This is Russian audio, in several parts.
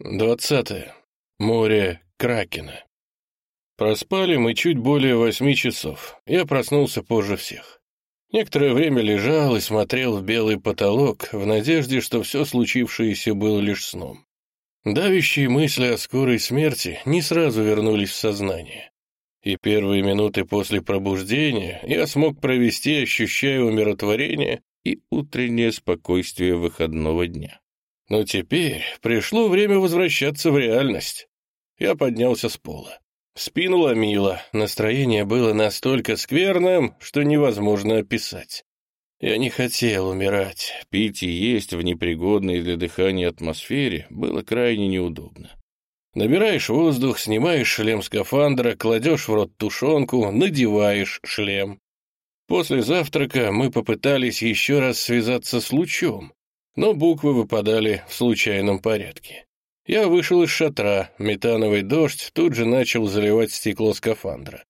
Двадцатое. Море Кракена. Проспали мы чуть более восьми часов. Я проснулся позже всех. Некоторое время лежал и смотрел в белый потолок в надежде, что все случившееся было лишь сном. Давящие мысли о скорой смерти не сразу вернулись в сознание. И первые минуты после пробуждения я смог провести, ощущая умиротворение и утреннее спокойствие выходного дня. Но теперь пришло время возвращаться в реальность. Я поднялся с пола. Спину ломило, настроение было настолько скверным, что невозможно описать. Я не хотел умирать, пить и есть в непригодной для дыхания атмосфере было крайне неудобно. Набираешь воздух, снимаешь шлем скафандра, кладешь в рот тушенку, надеваешь шлем. После завтрака мы попытались еще раз связаться с лучом, но буквы выпадали в случайном порядке. Я вышел из шатра, метановый дождь тут же начал заливать стекло скафандра.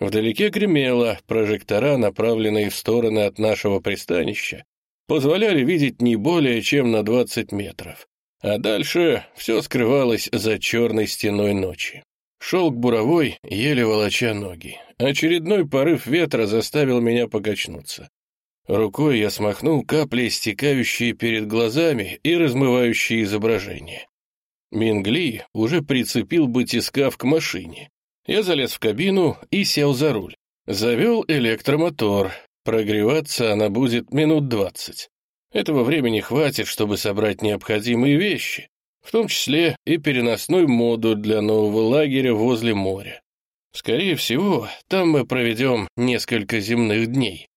Вдалеке гремело, прожектора, направленные в стороны от нашего пристанища, позволяли видеть не более чем на 20 метров. А дальше все скрывалось за черной стеной ночи. Шелк буровой, еле волоча ноги. Очередной порыв ветра заставил меня покачнуться. Рукой я смахнул капли, стекающие перед глазами и размывающие изображение. Мингли уже прицепил батискаф к машине. Я залез в кабину и сел за руль. Завел электромотор. Прогреваться она будет минут двадцать. Этого времени хватит, чтобы собрать необходимые вещи, в том числе и переносной модуль для нового лагеря возле моря. Скорее всего, там мы проведем несколько земных дней.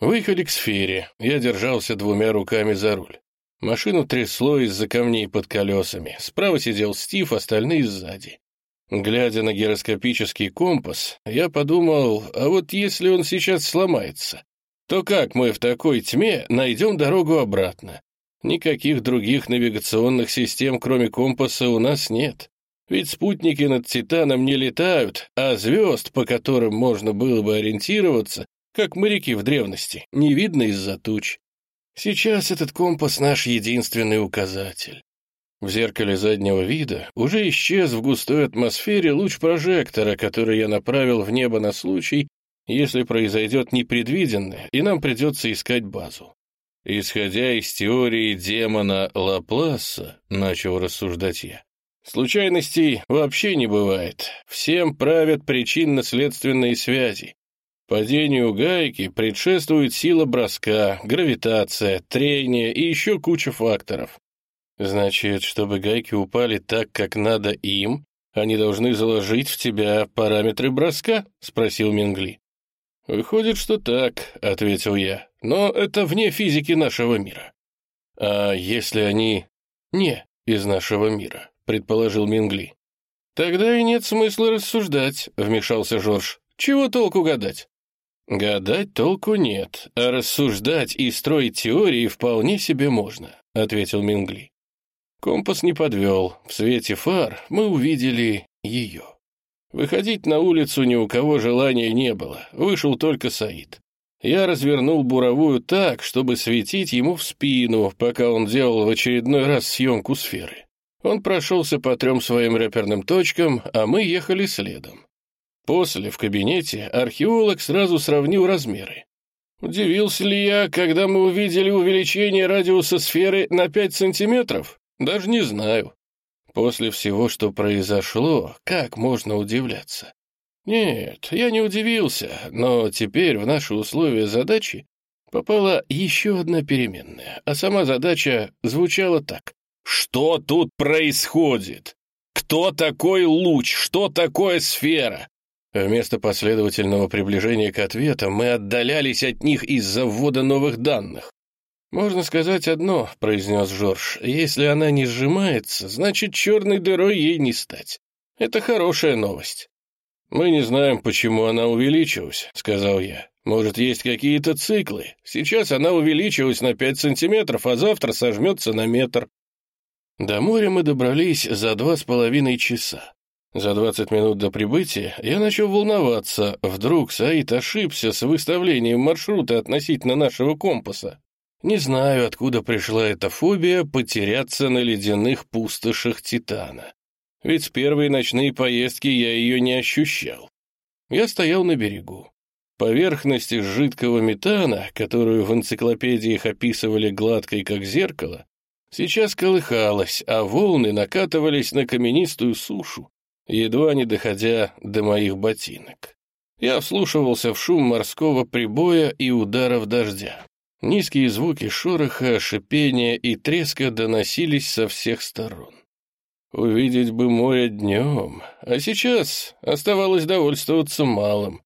Выехали к сфере, я держался двумя руками за руль. Машину трясло из-за камней под колесами. Справа сидел Стив, остальные сзади. Глядя на гироскопический компас, я подумал, а вот если он сейчас сломается, то как мы в такой тьме найдем дорогу обратно? Никаких других навигационных систем, кроме компаса, у нас нет. Ведь спутники над Титаном не летают, а звезд, по которым можно было бы ориентироваться, как моряки в древности, не видно из-за туч. Сейчас этот компас наш единственный указатель. В зеркале заднего вида уже исчез в густой атмосфере луч прожектора, который я направил в небо на случай, если произойдет непредвиденное, и нам придется искать базу. Исходя из теории демона Лапласа, начал рассуждать я, случайностей вообще не бывает. Всем правят причинно-следственные связи. Падению гайки предшествует сила броска, гравитация, трение и еще куча факторов. Значит, чтобы гайки упали так, как надо им, они должны заложить в тебя параметры броска? Спросил Мингли. Выходит, что так, ответил я. Но это вне физики нашего мира. А если они не из нашего мира, предположил Мингли. Тогда и нет смысла рассуждать, вмешался Жорж. Чего толку гадать? «Гадать толку нет, а рассуждать и строить теории вполне себе можно», — ответил Мингли. Компас не подвел. В свете фар мы увидели ее. Выходить на улицу ни у кого желания не было. Вышел только Саид. Я развернул буровую так, чтобы светить ему в спину, пока он делал в очередной раз съемку сферы. Он прошелся по трем своим реперным точкам, а мы ехали следом. После, в кабинете, археолог сразу сравнил размеры. Удивился ли я, когда мы увидели увеличение радиуса сферы на 5 сантиметров? Даже не знаю. После всего, что произошло, как можно удивляться? Нет, я не удивился, но теперь в наши условия задачи попала еще одна переменная, а сама задача звучала так. «Что тут происходит? Кто такой луч? Что такое сфера? Вместо последовательного приближения к ответам мы отдалялись от них из-за ввода новых данных. «Можно сказать одно», — произнес Жорж, — «если она не сжимается, значит, черной дырой ей не стать. Это хорошая новость». «Мы не знаем, почему она увеличилась», — сказал я. «Может, есть какие-то циклы. Сейчас она увеличилась на пять сантиметров, а завтра сожмется на метр». До моря мы добрались за два с половиной часа. За 20 минут до прибытия я начал волноваться. Вдруг Саид ошибся с выставлением маршрута относительно нашего компаса. Не знаю, откуда пришла эта фобия потеряться на ледяных пустошах Титана. Ведь с первой ночной поездки я ее не ощущал. Я стоял на берегу. Поверхность из жидкого метана, которую в энциклопедиях описывали гладкой, как зеркало, сейчас колыхалась, а волны накатывались на каменистую сушу, едва не доходя до моих ботинок. Я вслушивался в шум морского прибоя и ударов дождя. Низкие звуки шороха, шипения и треска доносились со всех сторон. Увидеть бы море днем, а сейчас оставалось довольствоваться малым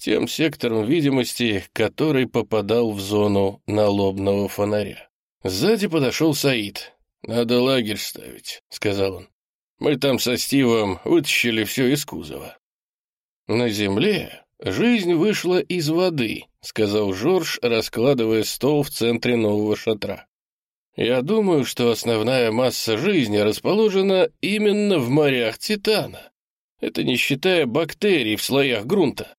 тем сектором видимости, который попадал в зону налобного фонаря. Сзади подошел Саид. «Надо лагерь ставить», — сказал он. «Мы там со Стивом вытащили все из кузова». «На земле жизнь вышла из воды», — сказал Жорж, раскладывая стол в центре нового шатра. «Я думаю, что основная масса жизни расположена именно в морях Титана. Это не считая бактерий в слоях грунта.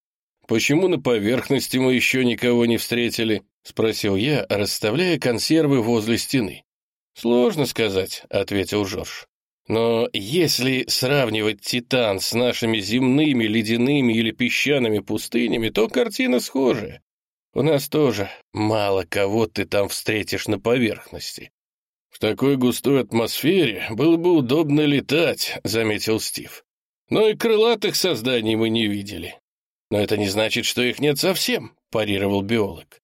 «Почему на поверхности мы еще никого не встретили?» — спросил я, расставляя консервы возле стены. «Сложно сказать», — ответил Жорж. «Но если сравнивать Титан с нашими земными, ледяными или песчаными пустынями, то картина схожая. У нас тоже мало кого ты там встретишь на поверхности». «В такой густой атмосфере было бы удобно летать», — заметил Стив. «Но и крылатых созданий мы не видели. «Но это не значит, что их нет совсем», — парировал биолог.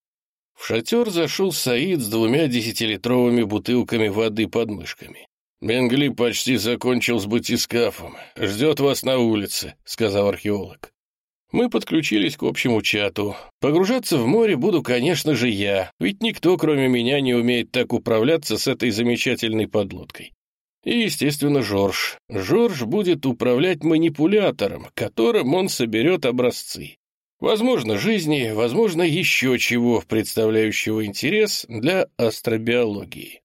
В шатер зашел Саид с двумя десятилитровыми бутылками воды под мышками. «Бенгли почти закончил с батискафом. Ждет вас на улице», — сказал археолог. Мы подключились к общему чату. Погружаться в море буду, конечно же, я, ведь никто, кроме меня, не умеет так управляться с этой замечательной подлодкой. И, естественно, Жорж. Жорж будет управлять манипулятором, которым он соберет образцы. Возможно, жизни, возможно, еще чего, представляющего интерес для астробиологии.